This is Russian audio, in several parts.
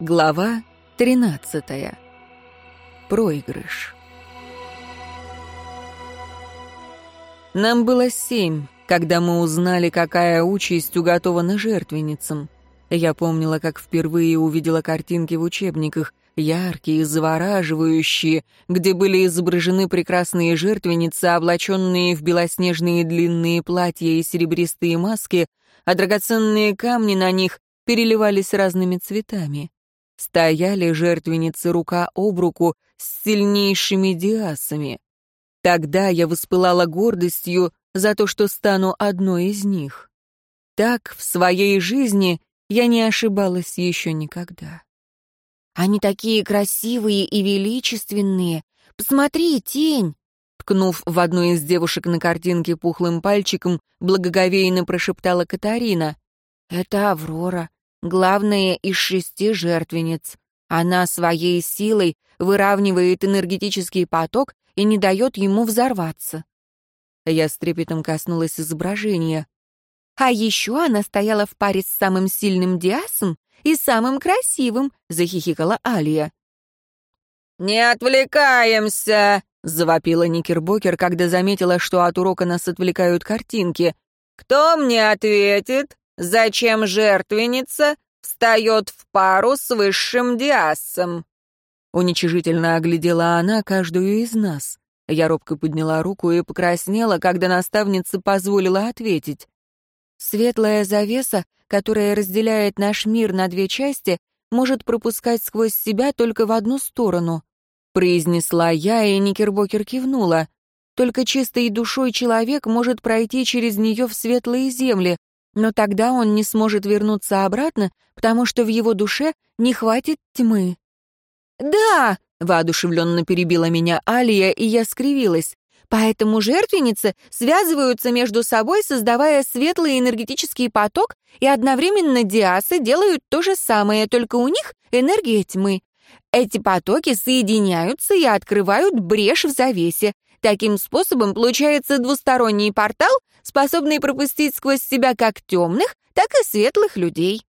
Глава 13. Проигрыш. Нам было семь, когда мы узнали, какая участь уготована жертвенницам. Я помнила, как впервые увидела картинки в учебниках, яркие, завораживающие, где были изображены прекрасные жертвенницы, облаченные в белоснежные длинные платья и серебристые маски, а драгоценные камни на них переливались разными цветами. Стояли жертвенницы рука об руку с сильнейшими диасами. Тогда я воспылала гордостью за то, что стану одной из них. Так в своей жизни я не ошибалась еще никогда. «Они такие красивые и величественные! Посмотри, тень!» Ткнув в одну из девушек на картинке пухлым пальчиком, благоговейно прошептала Катарина. «Это Аврора, главная из шести жертвенниц. Она своей силой выравнивает энергетический поток и не дает ему взорваться». Я с трепетом коснулась изображения. А еще она стояла в паре с самым сильным Диасом и самым красивым, захихикала Алия. «Не отвлекаемся!» — завопила Никербокер, когда заметила, что от урока нас отвлекают картинки. «Кто мне ответит, зачем жертвенница встает в пару с высшим диасом?» Уничижительно оглядела она каждую из нас. Я робко подняла руку и покраснела, когда наставница позволила ответить. Светлая завеса, которая разделяет наш мир на две части, может пропускать сквозь себя только в одну сторону. Произнесла я, и Никербокер кивнула. Только чистой душой человек может пройти через нее в светлые земли, но тогда он не сможет вернуться обратно, потому что в его душе не хватит тьмы. «Да!» — воодушевленно перебила меня Алия, и я скривилась. Поэтому жертвенницы связываются между собой, создавая светлый энергетический поток, и одновременно диасы делают то же самое, только у них энергия тьмы. Эти потоки соединяются и открывают брешь в завесе. Таким способом получается двусторонний портал, способный пропустить сквозь себя как темных, так и светлых людей.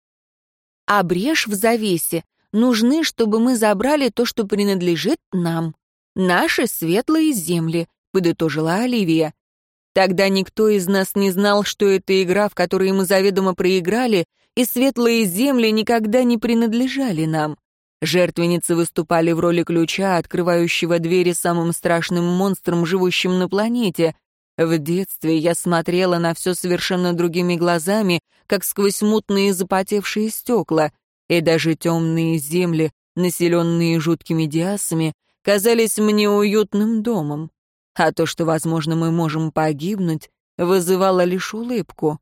Брешь в завесе нужны, чтобы мы забрали то, что принадлежит нам. Наши светлые земли, — подытожила Оливия. Тогда никто из нас не знал, что это игра, в которой мы заведомо проиграли, и светлые земли никогда не принадлежали нам. Жертвенницы выступали в роли ключа, открывающего двери самым страшным монстрам, живущим на планете. В детстве я смотрела на все совершенно другими глазами, как сквозь мутные запотевшие стекла, и даже темные земли, населенные жуткими диасами, казались мне уютным домом а то, что, возможно, мы можем погибнуть, вызывало лишь улыбку.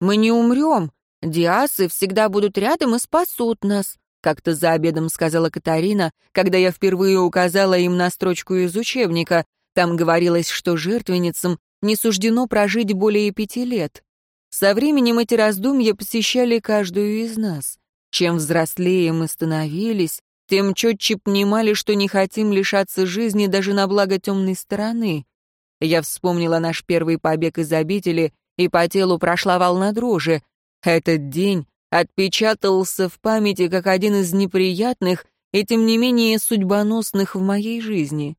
«Мы не умрем. Диасы всегда будут рядом и спасут нас», как-то за обедом сказала Катарина, когда я впервые указала им на строчку из учебника. Там говорилось, что жертвенницам не суждено прожить более пяти лет. Со временем эти раздумья посещали каждую из нас. Чем взрослее мы становились, тем четче понимали, что не хотим лишаться жизни даже на благо темной стороны. Я вспомнила наш первый побег из обители, и по телу прошла волна дрожи. Этот день отпечатался в памяти как один из неприятных и, тем не менее, судьбоносных в моей жизни.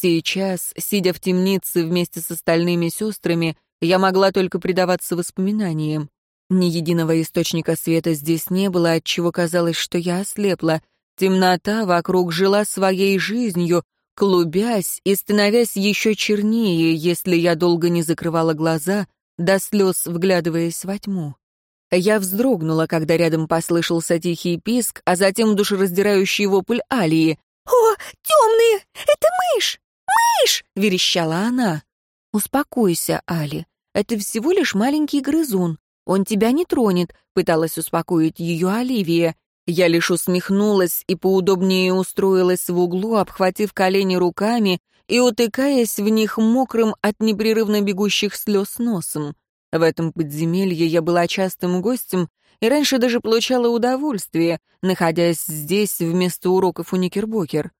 Сейчас, сидя в темнице вместе с остальными сестрами, я могла только предаваться воспоминаниям. Ни единого источника света здесь не было, отчего казалось, что я ослепла — Темнота вокруг жила своей жизнью, клубясь и становясь еще чернее, если я долго не закрывала глаза, до слез вглядываясь во тьму. Я вздрогнула, когда рядом послышался тихий писк, а затем душераздирающий вопль Алии. «О, темные! Это мышь! Мышь!» — верещала она. «Успокойся, Али. Это всего лишь маленький грызун. Он тебя не тронет», — пыталась успокоить ее Оливия. Я лишь усмехнулась и поудобнее устроилась в углу, обхватив колени руками и утыкаясь в них мокрым от непрерывно бегущих слез носом. В этом подземелье я была частым гостем и раньше даже получала удовольствие, находясь здесь вместо уроков у Никербокер.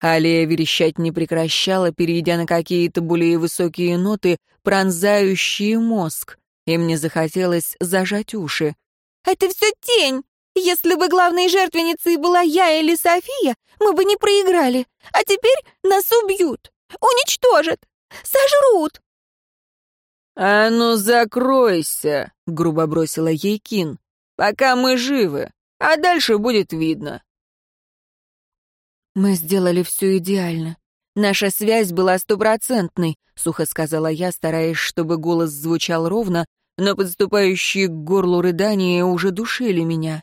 Алия верещать не прекращала, перейдя на какие-то более высокие ноты, пронзающие мозг, и мне захотелось зажать уши. «Это все тень! Если бы главной жертвенницей была я или София, мы бы не проиграли. А теперь нас убьют, уничтожат, сожрут. «А ну закройся!» — грубо бросила ей Кин. «Пока мы живы, а дальше будет видно». «Мы сделали все идеально. Наша связь была стопроцентной», — сухо сказала я, стараясь, чтобы голос звучал ровно, но подступающие к горлу рыдания уже душили меня.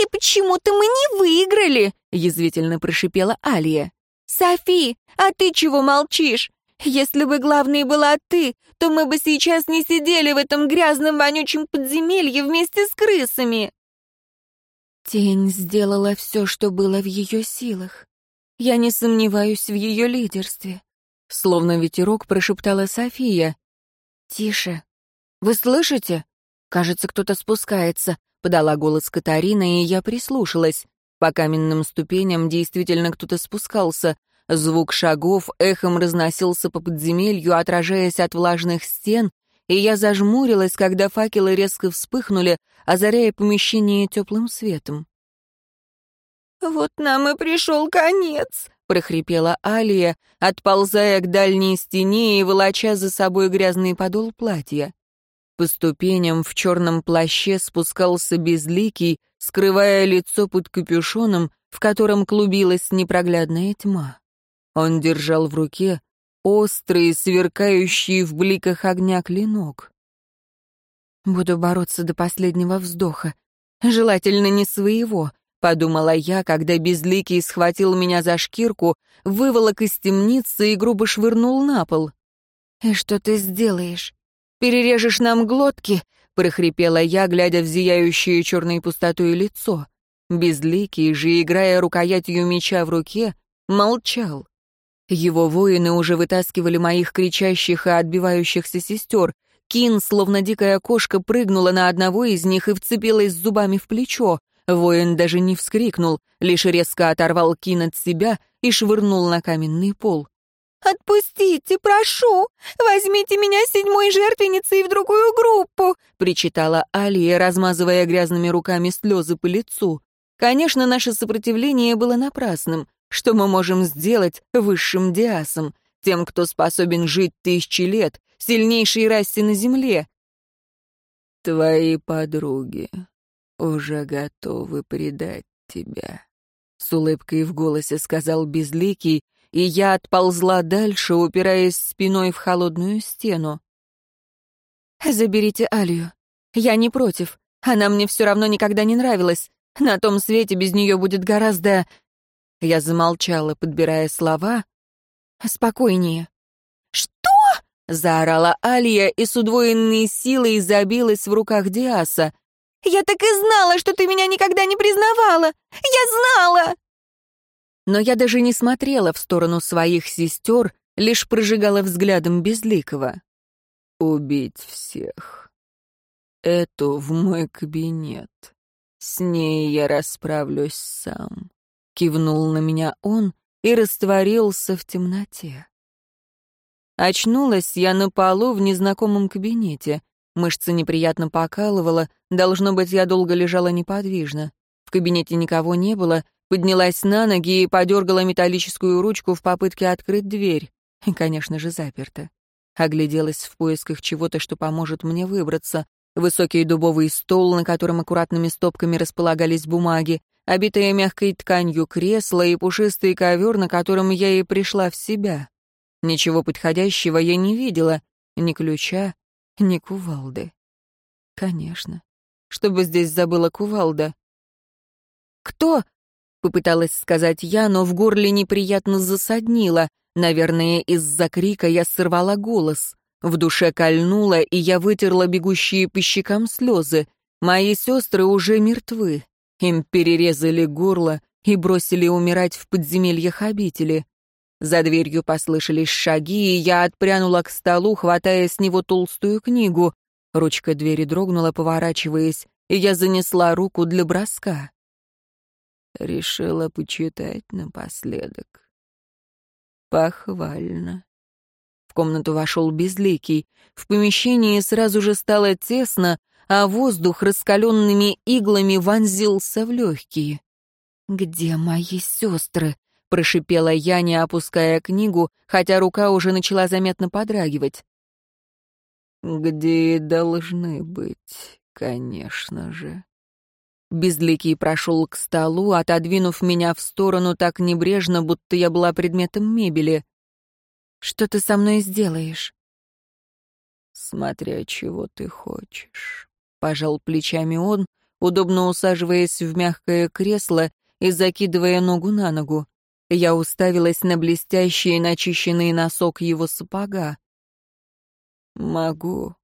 «И почему-то мы не выиграли!» — язвительно прошипела Алия. «Софи, а ты чего молчишь? Если бы главной была ты, то мы бы сейчас не сидели в этом грязном вонючем подземелье вместе с крысами!» Тень сделала все, что было в ее силах. Я не сомневаюсь в ее лидерстве. Словно ветерок прошептала София. «Тише. Вы слышите? Кажется, кто-то спускается. Подала голос Катарина, и я прислушалась. По каменным ступеням действительно кто-то спускался. Звук шагов эхом разносился по подземелью, отражаясь от влажных стен, и я зажмурилась, когда факелы резко вспыхнули, озаряя помещение теплым светом. «Вот нам и пришел конец», — прохрипела Алия, отползая к дальней стене и волоча за собой грязный подол платья. По ступеням в черном плаще спускался безликий, скрывая лицо под капюшоном, в котором клубилась непроглядная тьма. Он держал в руке острый, сверкающий в бликах огня клинок. «Буду бороться до последнего вздоха. Желательно не своего», — подумала я, когда Безликий схватил меня за шкирку, выволок из темницы и грубо швырнул на пол. «И что ты сделаешь? Перережешь нам глотки?» — прохрипела я, глядя в зияющее черной пустотой лицо. Безликий же, играя рукоятью меча в руке, молчал. Его воины уже вытаскивали моих кричащих и отбивающихся сестер. Кин, словно дикая кошка, прыгнула на одного из них и вцепилась зубами в плечо. Воин даже не вскрикнул, лишь резко оторвал Кин от себя и швырнул на каменный пол. «Отпустите, прошу! Возьмите меня седьмой жертвенницей в другую группу!» — причитала Алия, размазывая грязными руками слезы по лицу. Конечно, наше сопротивление было напрасным. Что мы можем сделать высшим диасом, тем, кто способен жить тысячи лет, сильнейшей расе на земле? «Твои подруги уже готовы предать тебя», — с улыбкой в голосе сказал Безликий, и я отползла дальше, упираясь спиной в холодную стену. «Заберите Алию. Я не против. Она мне все равно никогда не нравилась. На том свете без нее будет гораздо...» Я замолчала, подбирая слова. «Спокойнее». «Что?» — заорала Алия и с удвоенной силой забилась в руках Диаса. «Я так и знала, что ты меня никогда не признавала! Я знала!» но я даже не смотрела в сторону своих сестер, лишь прожигала взглядом Безликого. «Убить всех. Эту в мой кабинет. С ней я расправлюсь сам», — кивнул на меня он и растворился в темноте. Очнулась я на полу в незнакомом кабинете. Мышцы неприятно покалывала, должно быть, я долго лежала неподвижно. В кабинете никого не было, Поднялась на ноги и подергала металлическую ручку в попытке открыть дверь. Конечно же, заперта. Огляделась в поисках чего-то, что поможет мне выбраться. Высокий дубовый стол, на котором аккуратными стопками располагались бумаги, обитая мягкой тканью кресло и пушистый ковер, на котором я и пришла в себя. Ничего подходящего я не видела, ни ключа, ни кувалды. Конечно. Что бы здесь забыла кувалда? «Кто?» Попыталась сказать я, но в горле неприятно засаднило. Наверное, из-за крика я сорвала голос. В душе кольнуло, и я вытерла бегущие по щекам слезы. Мои сестры уже мертвы. Им перерезали горло и бросили умирать в подземельях обители. За дверью послышались шаги, и я отпрянула к столу, хватая с него толстую книгу. Ручка двери дрогнула, поворачиваясь, и я занесла руку для броска. Решила почитать напоследок. Похвально. В комнату вошел безликий. В помещении сразу же стало тесно, а воздух раскаленными иглами вонзился в легкие. «Где мои сестры?» — прошипела я, не опуская книгу, хотя рука уже начала заметно подрагивать. «Где должны быть, конечно же». Безликий прошел к столу, отодвинув меня в сторону так небрежно, будто я была предметом мебели. «Что ты со мной сделаешь?» «Смотря чего ты хочешь», — пожал плечами он, удобно усаживаясь в мягкое кресло и закидывая ногу на ногу. Я уставилась на блестящий начищенный носок его сапога. «Могу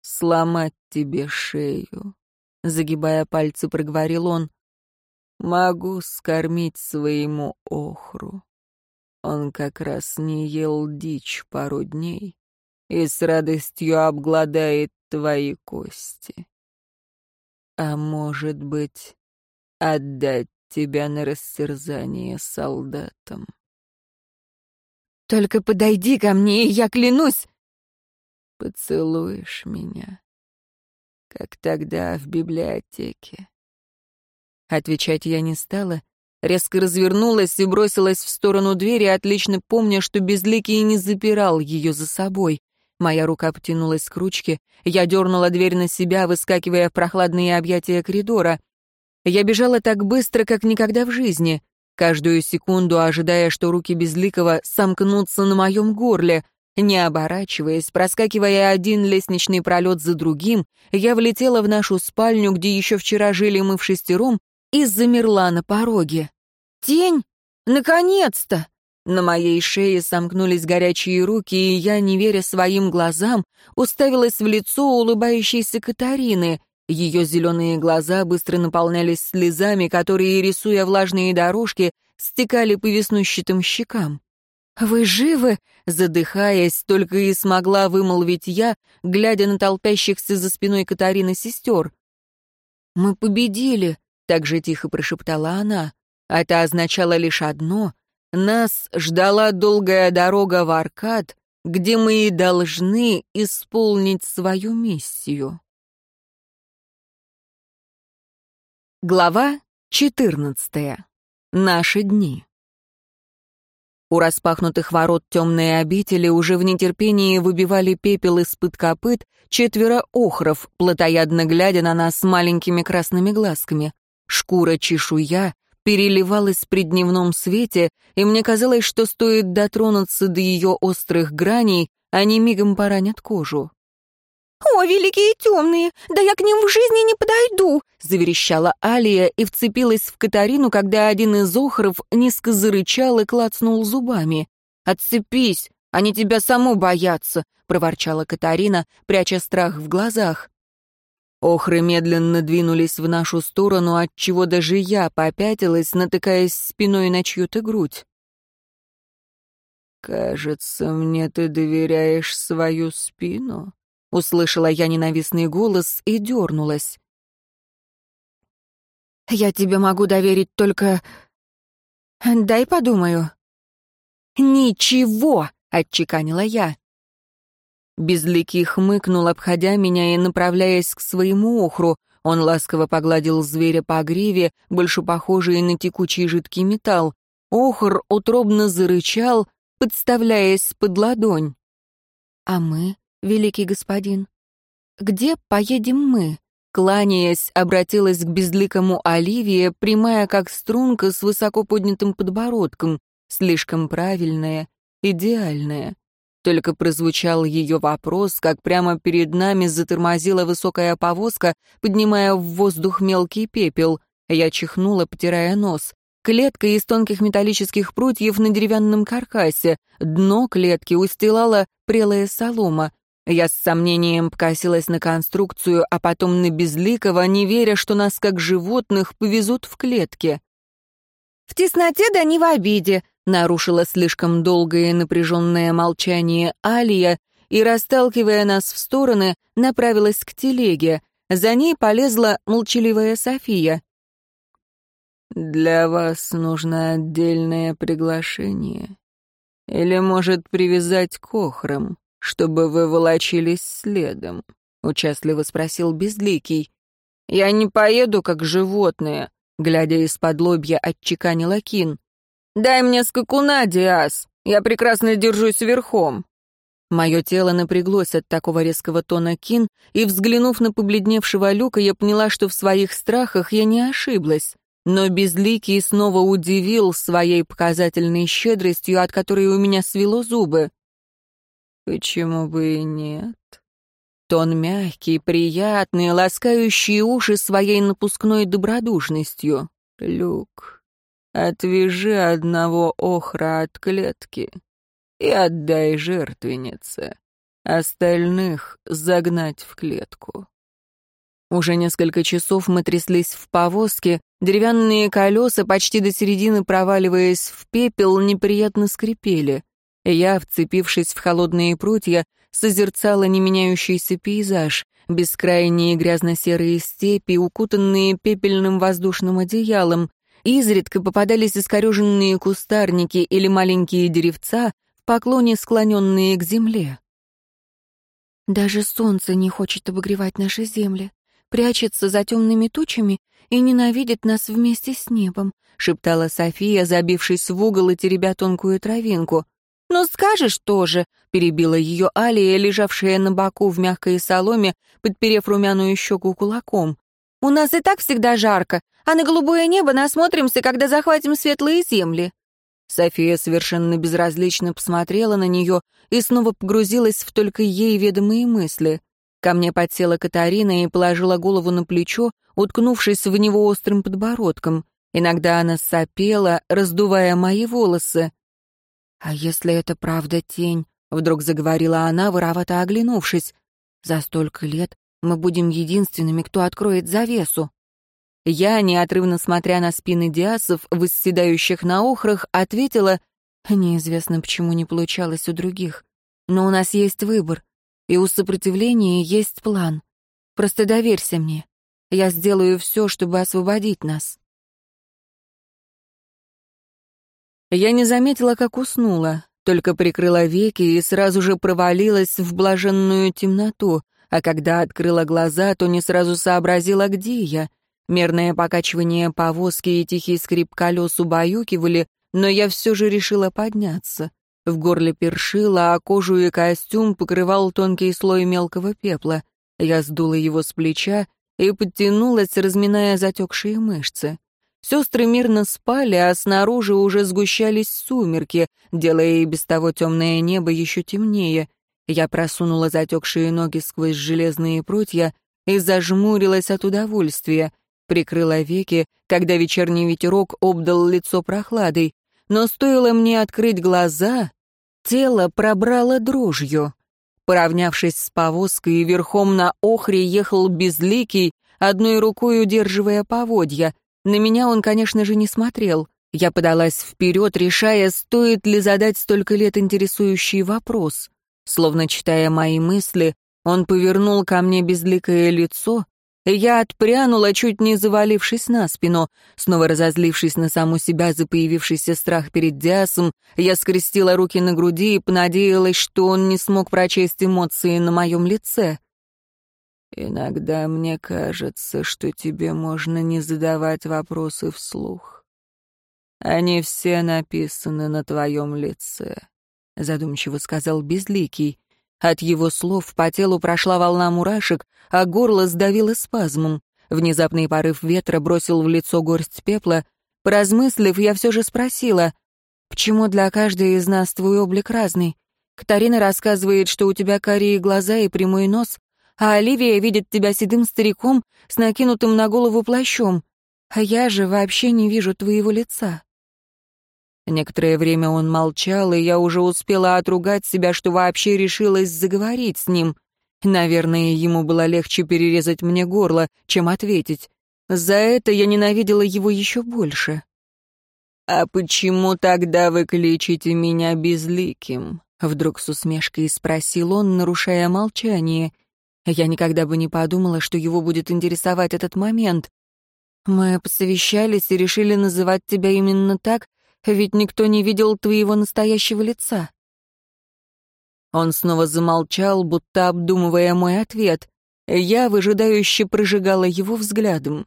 сломать тебе шею», — загибая пальцы, проговорил он. «Могу скормить своему охру. Он как раз не ел дичь пару дней и с радостью обгладает твои кости. А может быть, отдать тебя на растерзание солдатам. «Только подойди ко мне, и я клянусь!» «Поцелуешь меня, как тогда в библиотеке». Отвечать я не стала, резко развернулась и бросилась в сторону двери, отлично помня, что Безликий не запирал ее за собой. Моя рука потянулась к ручке, я дернула дверь на себя, выскакивая в прохладные объятия коридора. Я бежала так быстро, как никогда в жизни, каждую секунду ожидая, что руки Безликого сомкнутся на моем горле. Не оборачиваясь, проскакивая один лестничный пролет за другим, я влетела в нашу спальню, где еще вчера жили мы в шестером, и замерла на пороге. «Тень? Наконец-то!» На моей шее сомкнулись горячие руки, и я, не веря своим глазам, уставилась в лицо улыбающейся Катарины. Ее зеленые глаза быстро наполнялись слезами, которые, рисуя влажные дорожки, стекали по веснущатым щекам. «Вы живы?» — задыхаясь, только и смогла вымолвить я, глядя на толпящихся за спиной Катарины сестер. «Мы победили», — так же тихо прошептала она. Это означало лишь одно — нас ждала долгая дорога в Аркад, где мы и должны исполнить свою миссию. Глава 14. Наши дни. У распахнутых ворот темные обители уже в нетерпении выбивали пепел из-под копыт четверо охров, плотоядно глядя на нас маленькими красными глазками. Шкура-чешуя переливалась при дневном свете, и мне казалось, что стоит дотронуться до ее острых граней, они мигом поранят кожу. «О, великие темные! Да я к ним в жизни не подойду!» — заверещала Алия и вцепилась в Катарину, когда один из охров низко зарычал и клацнул зубами. «Отцепись! Они тебя саму боятся!» — проворчала Катарина, пряча страх в глазах. Охры медленно двинулись в нашу сторону, отчего даже я попятилась, натыкаясь спиной на чью-то грудь. «Кажется, мне ты доверяешь свою спину», Услышала я ненавистный голос и дернулась. «Я тебе могу доверить только... Дай подумаю». «Ничего!» — отчеканила я. Безликий хмыкнул, обходя меня и направляясь к своему охру. Он ласково погладил зверя по гриве, больше похожий на текучий жидкий металл. Охр утробно зарычал, подставляясь под ладонь. «А мы?» великий господин? Где поедем мы?» Кланяясь, обратилась к безликому Оливии, прямая как струнка с высоко поднятым подбородком, слишком правильная, идеальная. Только прозвучал ее вопрос, как прямо перед нами затормозила высокая повозка, поднимая в воздух мелкий пепел. Я чихнула, потирая нос. Клетка из тонких металлических прутьев на деревянном каркасе. Дно клетки устилала прелая солома. Я с сомнением покосилась на конструкцию, а потом на Безликого, не веря, что нас, как животных, повезут в клетке. «В тесноте да не в обиде», — нарушила слишком долгое напряженное молчание Алия и, расталкивая нас в стороны, направилась к телеге. За ней полезла молчаливая София. «Для вас нужно отдельное приглашение. Или, может, привязать к охрам?» чтобы вы волочились следом. участливо спросил Безликий. «Я не поеду, как животные», — глядя из-под лобья, отчеканила Кин. «Дай мне скакуна, Диас, я прекрасно держусь верхом». Мое тело напряглось от такого резкого тона Кин, и, взглянув на побледневшего Люка, я поняла, что в своих страхах я не ошиблась. Но Безликий снова удивил своей показательной щедростью, от которой у меня свело зубы. «Почему бы и нет?» Тон мягкий, приятный, ласкающий уши своей напускной добродушностью. «Люк, отвяжи одного охра от клетки и отдай жертвеннице. Остальных загнать в клетку». Уже несколько часов мы тряслись в повозке, деревянные колеса, почти до середины проваливаясь в пепел, неприятно скрипели. Я, вцепившись в холодные прутья, созерцала неменяющийся пейзаж, бескрайние грязно-серые степи, укутанные пепельным воздушным одеялом. Изредка попадались искореженные кустарники или маленькие деревца, в поклоне склоненные к земле. «Даже солнце не хочет обогревать наши земли, прячется за темными тучами и ненавидит нас вместе с небом», — шептала София, забившись в угол и теребя тонкую травинку. «Ну скажешь тоже», — перебила ее Алия, лежавшая на боку в мягкой соломе, подперев румяную щеку кулаком. «У нас и так всегда жарко, а на голубое небо насмотримся, когда захватим светлые земли». София совершенно безразлично посмотрела на нее и снова погрузилась в только ей ведомые мысли. Ко мне подсела Катарина и положила голову на плечо, уткнувшись в него острым подбородком. Иногда она сопела, раздувая мои волосы. «А если это правда тень?» — вдруг заговорила она, воровато оглянувшись. «За столько лет мы будем единственными, кто откроет завесу». Я, неотрывно смотря на спины диасов, восседающих на охрах, ответила, «Неизвестно, почему не получалось у других. Но у нас есть выбор, и у сопротивления есть план. Просто доверься мне. Я сделаю все, чтобы освободить нас». Я не заметила, как уснула, только прикрыла веки и сразу же провалилась в блаженную темноту, а когда открыла глаза, то не сразу сообразила, где я. Мерное покачивание повозки и тихий скрип колес убаюкивали, но я все же решила подняться. В горле першило, а кожу и костюм покрывал тонкий слой мелкого пепла. Я сдула его с плеча и подтянулась, разминая затекшие мышцы. Сестры мирно спали, а снаружи уже сгущались сумерки, делая и без того темное небо еще темнее. Я просунула затекшие ноги сквозь железные прутья и зажмурилась от удовольствия. Прикрыла веки, когда вечерний ветерок обдал лицо прохладой. Но стоило мне открыть глаза, тело пробрало дрожью. Поравнявшись с повозкой, верхом на охре ехал безликий, одной рукой удерживая поводья — на меня он, конечно же, не смотрел. Я подалась вперед, решая, стоит ли задать столько лет интересующий вопрос. Словно читая мои мысли, он повернул ко мне безликое лицо, и я отпрянула, чуть не завалившись на спину. Снова разозлившись на саму себя за появившийся страх перед Диасом, я скрестила руки на груди и понадеялась, что он не смог прочесть эмоции на моем лице. Иногда мне кажется, что тебе можно не задавать вопросы вслух. Они все написаны на твоем лице, — задумчиво сказал Безликий. От его слов по телу прошла волна мурашек, а горло сдавило спазмом. Внезапный порыв ветра бросил в лицо горсть пепла. Поразмыслив, я все же спросила, «Почему для каждой из нас твой облик разный? Катарина рассказывает, что у тебя карие глаза и прямой нос, а Оливия видит тебя седым стариком с накинутым на голову плащом, а я же вообще не вижу твоего лица». Некоторое время он молчал, и я уже успела отругать себя, что вообще решилась заговорить с ним. Наверное, ему было легче перерезать мне горло, чем ответить. За это я ненавидела его еще больше. «А почему тогда вы кличете меня безликим?» Вдруг с усмешкой спросил он, нарушая молчание — я никогда бы не подумала, что его будет интересовать этот момент. Мы посовещались и решили называть тебя именно так, ведь никто не видел твоего настоящего лица. Он снова замолчал, будто обдумывая мой ответ. Я выжидающе прожигала его взглядом.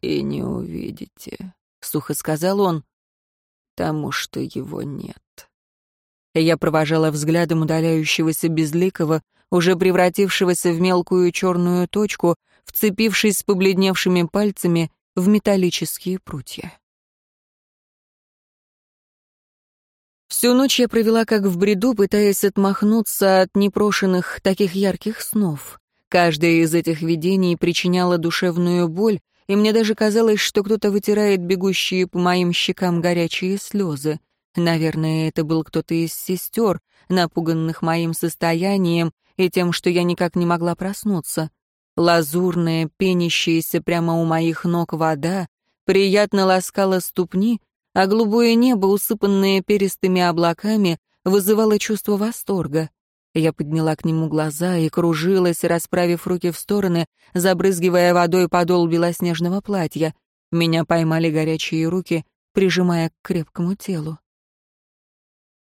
«И не увидите», — сухо сказал он, — «тому, что его нет». Я провожала взглядом удаляющегося безликого, уже превратившегося в мелкую черную точку, вцепившись с побледневшими пальцами в металлические прутья. Всю ночь я провела как в бреду, пытаясь отмахнуться от непрошенных таких ярких снов. Каждое из этих видений причиняло душевную боль, и мне даже казалось, что кто-то вытирает бегущие по моим щекам горячие слезы. Наверное, это был кто-то из сестер, напуганных моим состоянием и тем, что я никак не могла проснуться. Лазурная, пенящаяся прямо у моих ног вода приятно ласкала ступни, а голубое небо, усыпанное перистыми облаками, вызывало чувство восторга. Я подняла к нему глаза и кружилась, расправив руки в стороны, забрызгивая водой подол белоснежного платья. Меня поймали горячие руки, прижимая к крепкому телу.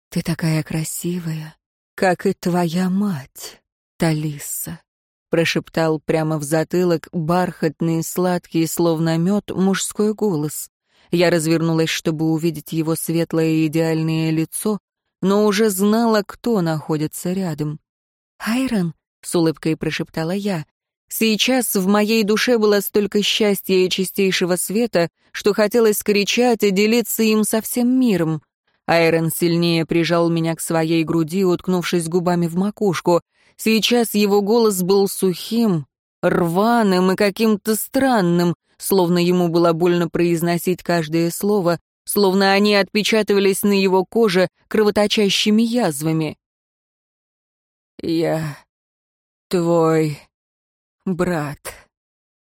«Ты такая красивая, как и твоя мать, Талиса», — прошептал прямо в затылок бархатный, сладкий, словно мед, мужской голос. Я развернулась, чтобы увидеть его светлое и идеальное лицо, но уже знала, кто находится рядом. «Айрон», — с улыбкой прошептала я, — «сейчас в моей душе было столько счастья и чистейшего света, что хотелось кричать и делиться им со всем миром. Айрон сильнее прижал меня к своей груди, уткнувшись губами в макушку. Сейчас его голос был сухим, рваным и каким-то странным, словно ему было больно произносить каждое слово, словно они отпечатывались на его коже кровоточащими язвами. «Я твой брат,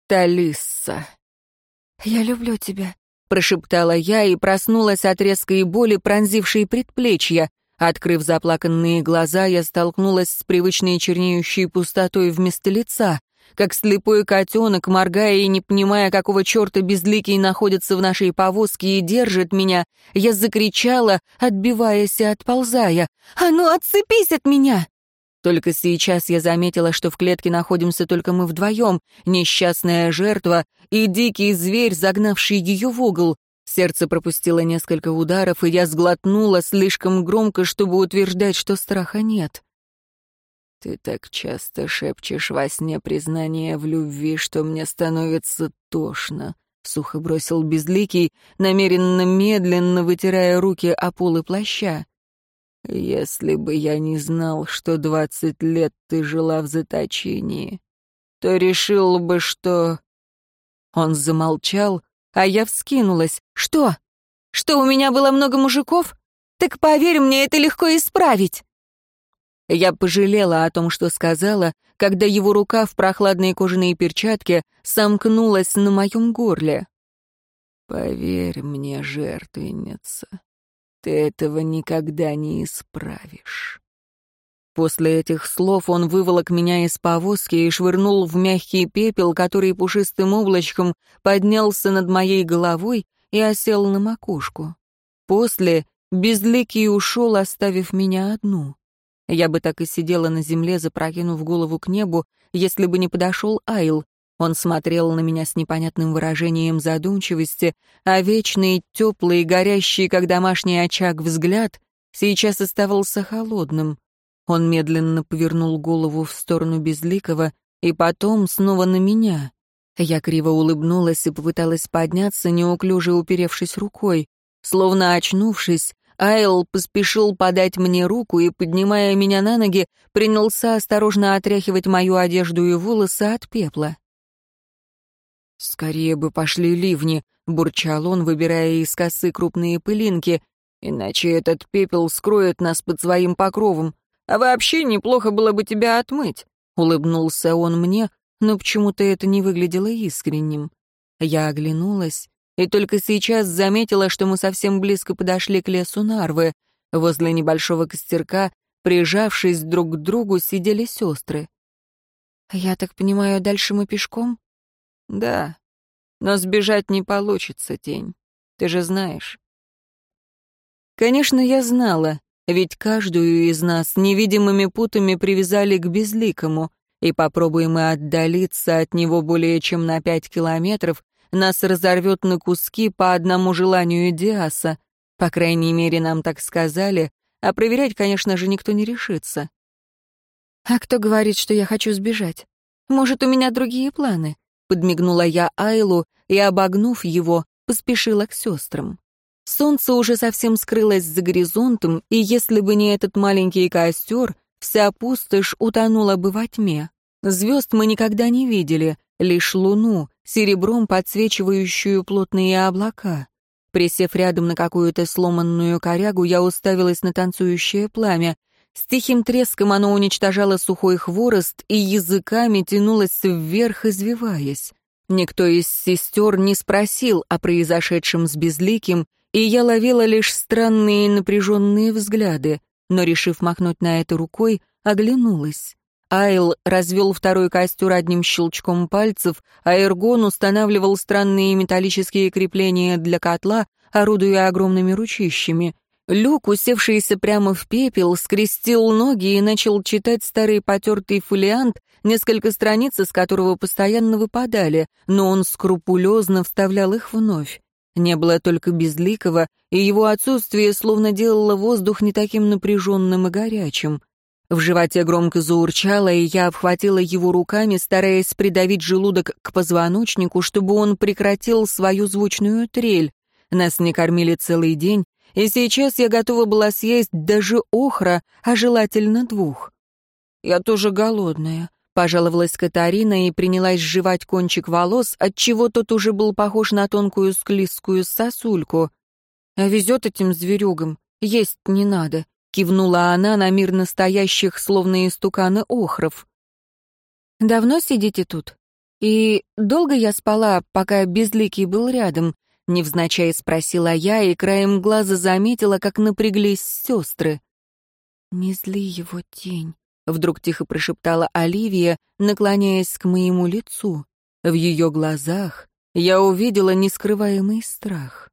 Талисса». «Я люблю тебя», прошептала я и проснулась от резкой боли, пронзившей предплечья. Открыв заплаканные глаза, я столкнулась с привычной чернеющей пустотой вместо лица. Как слепой котенок, моргая и не понимая, какого черта безликий находится в нашей повозке и держит меня, я закричала, отбиваясь и отползая. «А ну, отцепись от меня!» Только сейчас я заметила, что в клетке находимся только мы вдвоем, несчастная жертва и дикий зверь, загнавший ее в угол. Сердце пропустило несколько ударов, и я сглотнула слишком громко, чтобы утверждать, что страха нет. «Ты так часто шепчешь во сне признание в любви, что мне становится тошно», — сухо бросил Безликий, намеренно медленно вытирая руки о полы плаща. Если бы я не знал, что двадцать лет ты жила в заточении, то решил бы, что...» Он замолчал, а я вскинулась. «Что? Что, у меня было много мужиков? Так поверь мне, это легко исправить!» Я пожалела о том, что сказала, когда его рука в прохладной кожаной перчатке сомкнулась на моем горле. «Поверь мне, жертвенница, ты этого никогда не исправишь. После этих слов он выволок меня из повозки и швырнул в мягкий пепел, который пушистым облачком поднялся над моей головой и осел на макушку. После безликий ушел, оставив меня одну. Я бы так и сидела на земле, запрокинув голову к небу, если бы не подошел Айл, он смотрел на меня с непонятным выражением задумчивости, а вечный, теплый, горящий, как домашний очаг, взгляд сейчас оставался холодным. Он медленно повернул голову в сторону Безликого и потом снова на меня. Я криво улыбнулась и попыталась подняться, неуклюже уперевшись рукой. Словно очнувшись, Айл поспешил подать мне руку и, поднимая меня на ноги, принялся осторожно отряхивать мою одежду и волосы от пепла. «Скорее бы пошли ливни», — бурчал он, выбирая из косы крупные пылинки, «иначе этот пепел скроет нас под своим покровом. А вообще неплохо было бы тебя отмыть», — улыбнулся он мне, но почему-то это не выглядело искренним. Я оглянулась и только сейчас заметила, что мы совсем близко подошли к лесу Нарвы. Возле небольшого костерка, прижавшись друг к другу, сидели сестры. «Я так понимаю, дальше мы пешком?» Да, но сбежать не получится, тень. Ты же знаешь. Конечно, я знала, ведь каждую из нас невидимыми путами привязали к безликому. и попробуем мы отдалиться от него более чем на пять километров, нас разорвет на куски по одному желанию Диаса. По крайней мере, нам так сказали, а проверять, конечно же, никто не решится. «А кто говорит, что я хочу сбежать? Может, у меня другие планы?» Подмигнула я Айлу и, обогнув его, поспешила к сестрам. Солнце уже совсем скрылось за горизонтом, и если бы не этот маленький костер, вся пустошь утонула бы во тьме. Звезд мы никогда не видели, лишь луну, серебром подсвечивающую плотные облака. Присев рядом на какую-то сломанную корягу, я уставилась на танцующее пламя. С тихим треском оно уничтожало сухой хворост и языками тянулось вверх, извиваясь. Никто из сестер не спросил о произошедшем с Безликим, и я ловила лишь странные напряженные взгляды, но, решив махнуть на это рукой, оглянулась. Айл развел второй костер одним щелчком пальцев, а Эргон устанавливал странные металлические крепления для котла, орудуя огромными ручищами. Люк, усевшийся прямо в пепел, скрестил ноги и начал читать старый потертый фолиант, несколько страниц из которого постоянно выпадали, но он скрупулезно вставлял их вновь. Не было только безликого, и его отсутствие словно делало воздух не таким напряженным и горячим. В животе громко заурчало, и я обхватила его руками, стараясь придавить желудок к позвоночнику, чтобы он прекратил свою звучную трель. Нас не кормили целый день, и сейчас я готова была съесть даже охра, а желательно двух. «Я тоже голодная», — пожаловалась Катарина и принялась жевать кончик волос, отчего тот уже был похож на тонкую склизкую сосульку. «А везет этим зверюгам, есть не надо», — кивнула она на мир настоящих, словно истуканы охров. «Давно сидите тут? И долго я спала, пока Безликий был рядом?» Невзначай спросила я и краем глаза заметила, как напряглись сестры. «Не зли его тень», — вдруг тихо прошептала Оливия, наклоняясь к моему лицу. В ее глазах я увидела нескрываемый страх.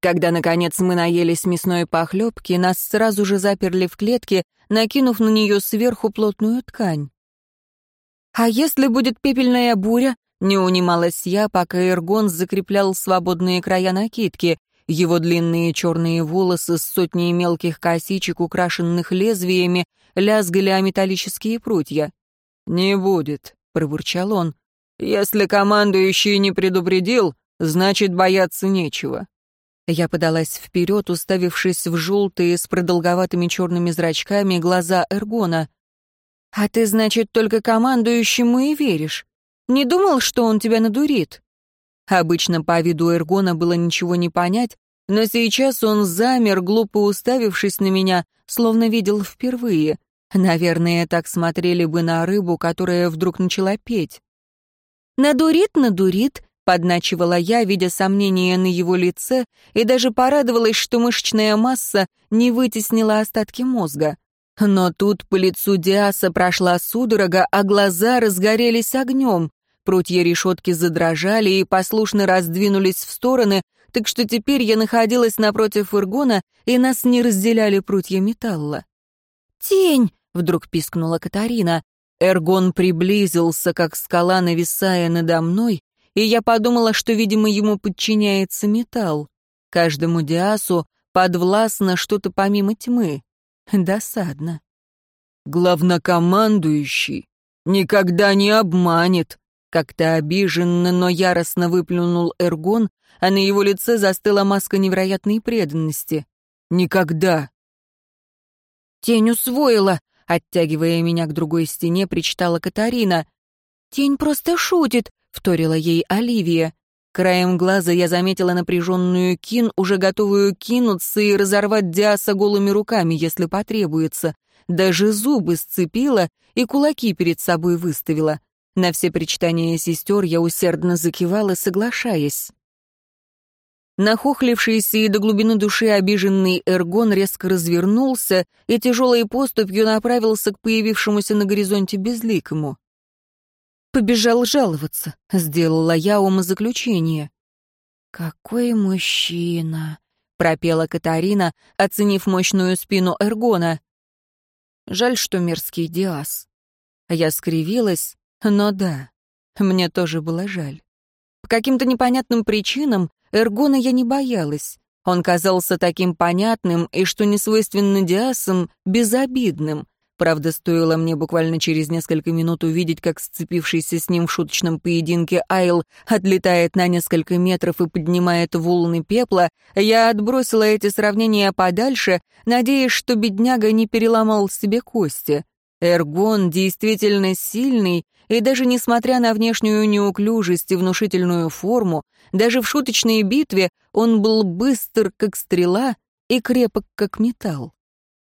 Когда, наконец, мы наелись мясной похлебки, нас сразу же заперли в клетке, накинув на нее сверху плотную ткань. «А если будет пепельная буря?» Не унималась я, пока Эргон закреплял свободные края накидки. Его длинные черные волосы с сотней мелких косичек, украшенных лезвиями, лязгали о металлические прутья. «Не будет», — пробурчал он. «Если командующий не предупредил, значит, бояться нечего». Я подалась вперед, уставившись в желтые с продолговатыми черными зрачками глаза Эргона. «А ты, значит, только командующему и веришь? Не думал, что он тебя надурит?» Обычно по виду Эргона было ничего не понять, но сейчас он замер, глупо уставившись на меня, словно видел впервые. Наверное, так смотрели бы на рыбу, которая вдруг начала петь. «Надурит, надурит», — подначивала я, видя сомнения на его лице, и даже порадовалась, что мышечная масса не вытеснила остатки мозга. Но тут по лицу Диаса прошла судорога, а глаза разгорелись огнем. Прутья решетки задрожали и послушно раздвинулись в стороны, так что теперь я находилась напротив Иргона, и нас не разделяли прутья металла. «Тень!» — вдруг пискнула Катарина. Эргон приблизился, как скала, нависая надо мной, и я подумала, что, видимо, ему подчиняется металл. Каждому диасу подвластно что-то помимо тьмы. Досадно. «Главнокомандующий никогда не обманет», как-то обиженно, но яростно выплюнул Эргон, а на его лице застыла маска невероятной преданности. «Никогда!» «Тень усвоила!» — оттягивая меня к другой стене, причитала Катарина. «Тень просто шутит!» — вторила ей Оливия. Краем глаза я заметила напряженную Кин, уже готовую кинуться и разорвать Диаса голыми руками, если потребуется. Даже зубы сцепила и кулаки перед собой выставила. На все причитания сестер я усердно закивала, соглашаясь. Нахохлившийся и до глубины души обиженный Эргон резко развернулся и тяжелой поступью направился к появившемуся на горизонте безликому. «Побежал жаловаться», — сделала я умозаключение. «Какой мужчина!» — пропела Катарина, оценив мощную спину Эргона. Жаль, что мерзкий Диас. Я скривилась, но да, мне тоже было жаль. По каким-то непонятным причинам Эргона я не боялась. Он казался таким понятным и, что не свойственно Диасам, безобидным. Правда, стоило мне буквально через несколько минут увидеть, как сцепившийся с ним в шуточном поединке Айл отлетает на несколько метров и поднимает волны пепла, я отбросила эти сравнения подальше, надеясь, что бедняга не переломал себе кости. Эргон действительно сильный, и даже несмотря на внешнюю неуклюжесть и внушительную форму, даже в шуточной битве он был быстр, как стрела, и крепок, как металл.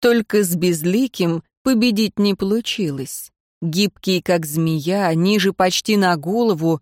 Только с безликим победить не получилось. Гибкий, как змея, ниже почти на голову,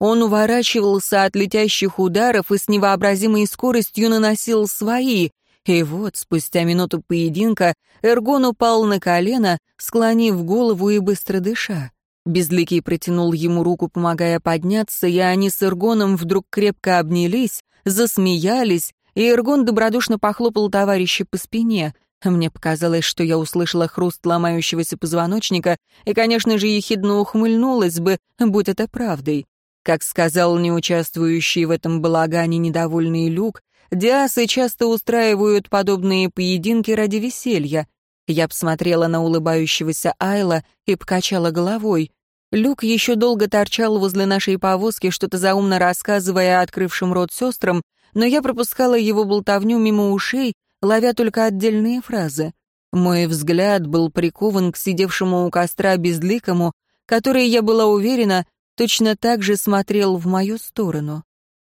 он уворачивался от летящих ударов и с невообразимой скоростью наносил свои. И вот, спустя минуту поединка, Эргон упал на колено, склонив голову и быстро дыша. Безликий протянул ему руку, помогая подняться, и они с Эргоном вдруг крепко обнялись, засмеялись, и Эргон добродушно похлопал товарища по спине. Мне показалось, что я услышала хруст ломающегося позвоночника и, конечно же, ехидно ухмыльнулась бы, будь это правдой. Как сказал неучаствующий в этом балагане недовольный Люк, диасы часто устраивают подобные поединки ради веселья. Я посмотрела на улыбающегося Айла и покачала головой. Люк еще долго торчал возле нашей повозки, что-то заумно рассказывая открывшим рот сестрам, но я пропускала его болтовню мимо ушей, ловя только отдельные фразы. Мой взгляд был прикован к сидевшему у костра безликому, который, я была уверена, точно так же смотрел в мою сторону.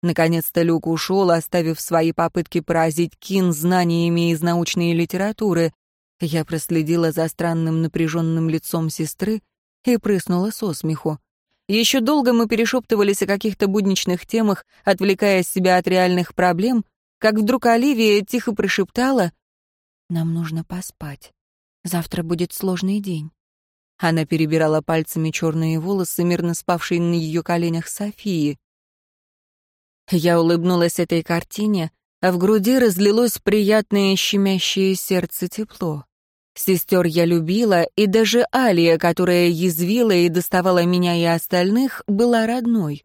Наконец-то Люк ушел, оставив свои попытки поразить Кин знаниями из научной литературы. Я проследила за странным напряженным лицом сестры и прыснула со смеху. Еще долго мы перешептывались о каких-то будничных темах, отвлекая себя от реальных проблем, как вдруг Оливия тихо прошептала «Нам нужно поспать. Завтра будет сложный день». Она перебирала пальцами черные волосы, мирно спавшие на ее коленях Софии. Я улыбнулась этой картине, а в груди разлилось приятное щемящее сердце тепло. Сестер я любила, и даже Алия, которая язвила и доставала меня и остальных, была родной.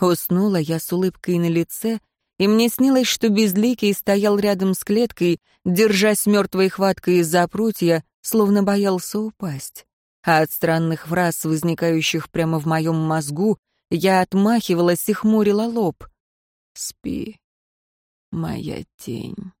Уснула я с улыбкой на лице, и мне снилось, что Безликий стоял рядом с клеткой, держась мертвой хваткой из-за прутья, словно боялся упасть. А от странных фраз, возникающих прямо в моем мозгу, я отмахивалась и хмурила лоб. «Спи, моя тень».